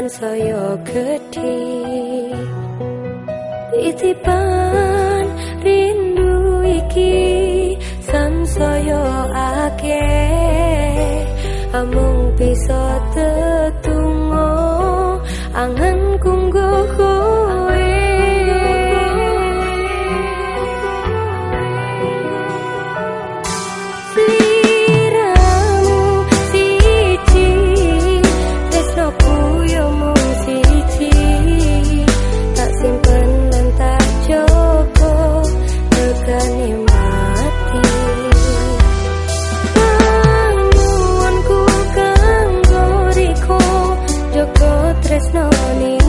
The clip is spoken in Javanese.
tansaya gedhe titipan rindu iki tansaya akeh amung bisa tetungo angen kungguh. Tresno ni